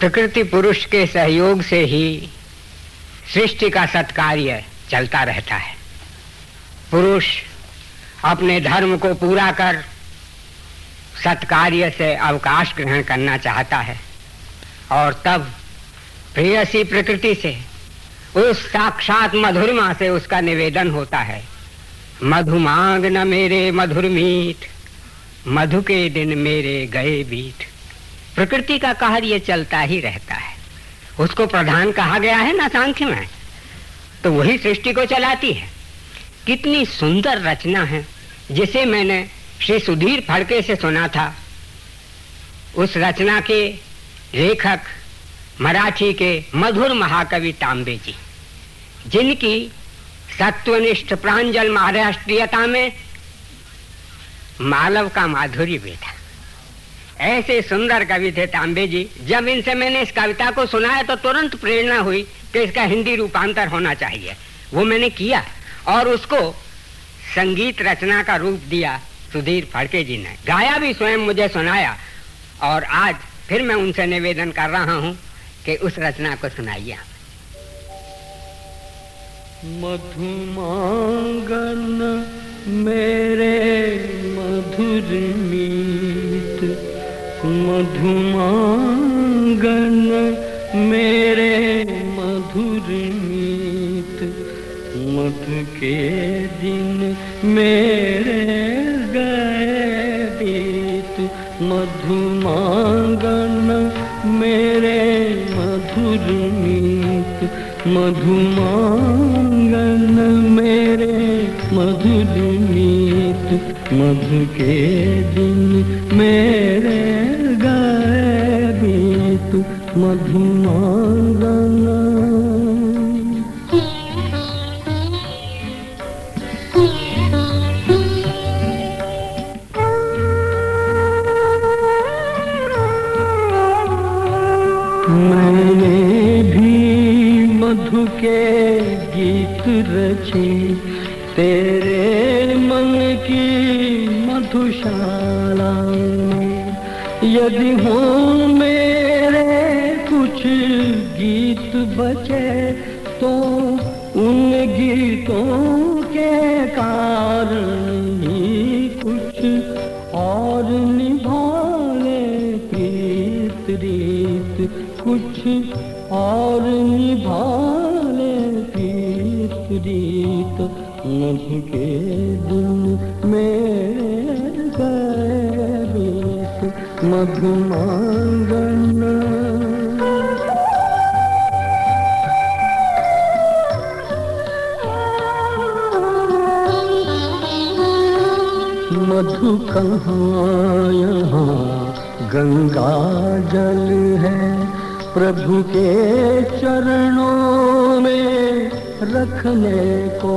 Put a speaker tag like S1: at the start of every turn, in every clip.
S1: प्रकृति पुरुष के सहयोग से ही सृष्टि का सत्कार्य चलता रहता है। पुरुष अपने धर्म को पूरा कर सत्कार्य से अवकाश ग्रहण करना चाहता है और तब प्रियसी प्रकृति से, उस साक्षात मधुरमा से उसका निवेदन होता है मधुमांग न मेरे मधुर मीठ, मधु के दिन मेरे गए बीठ। प्रकृति का कहर कार्य चलता ही रहता है। उसको प्रधान कहा गया है ना सांख्य में? तो वही सृष्टि को चलाती है। कितनी सुंदर रचना है, जिसे मैंने श्री सुधीर फड़के से सुना था। उस रचना के लेखक मराठी के मधुर महाकवि तांबे जी, जिनकी सत्वनिष्ठ प्रांजल महाराष्ट्रीयता में मालव का माधुरी बेटा ऐसे सुंदर कवि थे तांबे जी। जब इनसे मैंने इस कविता को सुनाया तो तुरंत प्रेरणा हुई कि इसका हिंदी रूपांतर होना चाहिए। वो मैंने किया और उसको संगीत रचना का रूप दिया सुधीर फड़के जी ने। गाया भी स्वयं मुझे सुनाया और आज फिर मैं उनसे निवेदन कर रहा हूँ कि उस रचना को सुनाइए
S2: मधुमांगन मेरे मधुर मीत मधुमांगन मेरे मधुर मीत, मधु के दिन मेरे गए बीत। मधुमांगन मेरे मधुर मीत मेरे मधुर मीत मधु के दिन मेरे गए बीत मधुमांगन मैंने भी मधु के गीत रचे। तेरे मन की मधुशाला। यदि हो मेरे कुछ गीत बचे तो उन गीतों के कारण ही कुछ और निभाले प्रीत रीत। कुछ और निभाले प्रीत रीत। मधु के दिन गए बीत मधुमांगन मधु कहाँ यहाँ गंगा जल है, प्रभु के चरणों में रखने को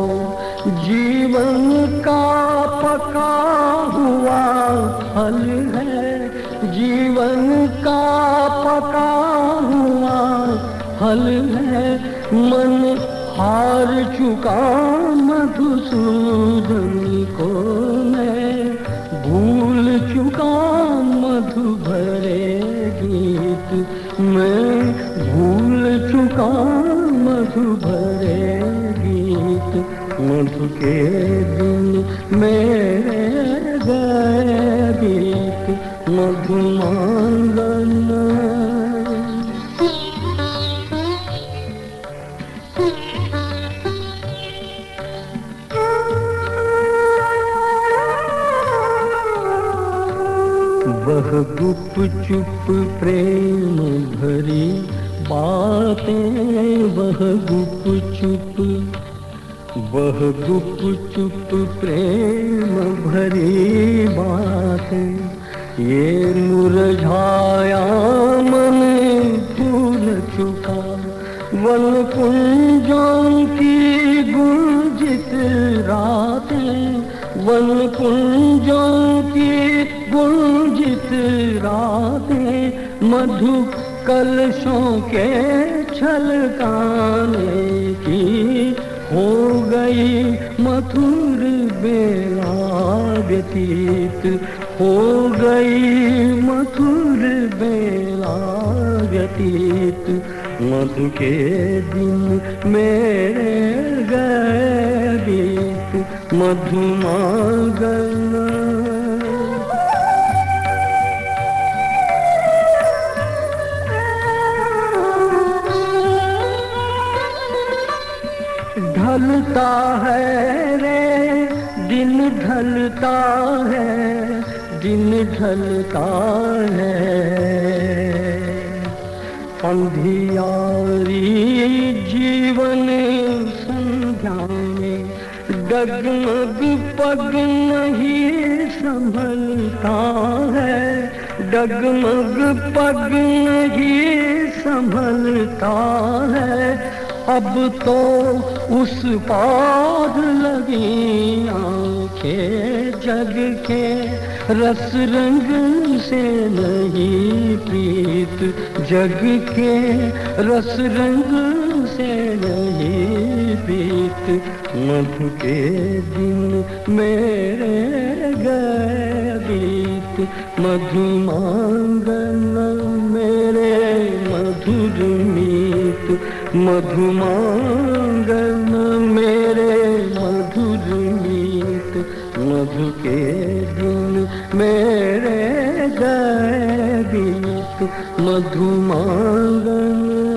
S2: जीवन का पका हुआ फल है। जीवन का पका हुआ फल है। मन हार चुका मधुसूदन को मैं भूल चुका मधु भरे गीत। मैं भूल चुका मधु भरे गीत। मधु के दिन मेरे गीत मधुमांगन वह गुप चुप प्रेम भरी बातें वह गुप चुप वह गुप चुप प्रेम भरी बात, ये मुरझाया मन भूल चुका। वन कुंजों की गुंजित रात, वन कुंजों की गुंजित रात मधु कलशों के छलकाने। गई मधुर बेला व्यतीत हो गई। मधुर बेला व्यतीत मधु के दिन मेरे गए बीत। मधुमागना ढलता है रे, दिन ढलता है, दिन ढलता है। अंधियारी जीवन संध्या में डगमग पग नहीं संभलता है। डगमग पग नहीं संभलता है। अब तो उस पार लगी आँखें जग के। रस रंग से नहीं प्रीत जग के। रस रंग से नहीं प्रीत मधु के दिन मेरे गए मधु मांगन मेरे मधुर मधुमांगन मेरे मधुर गीत मधु के दिन मेरे गीत मधुमांगन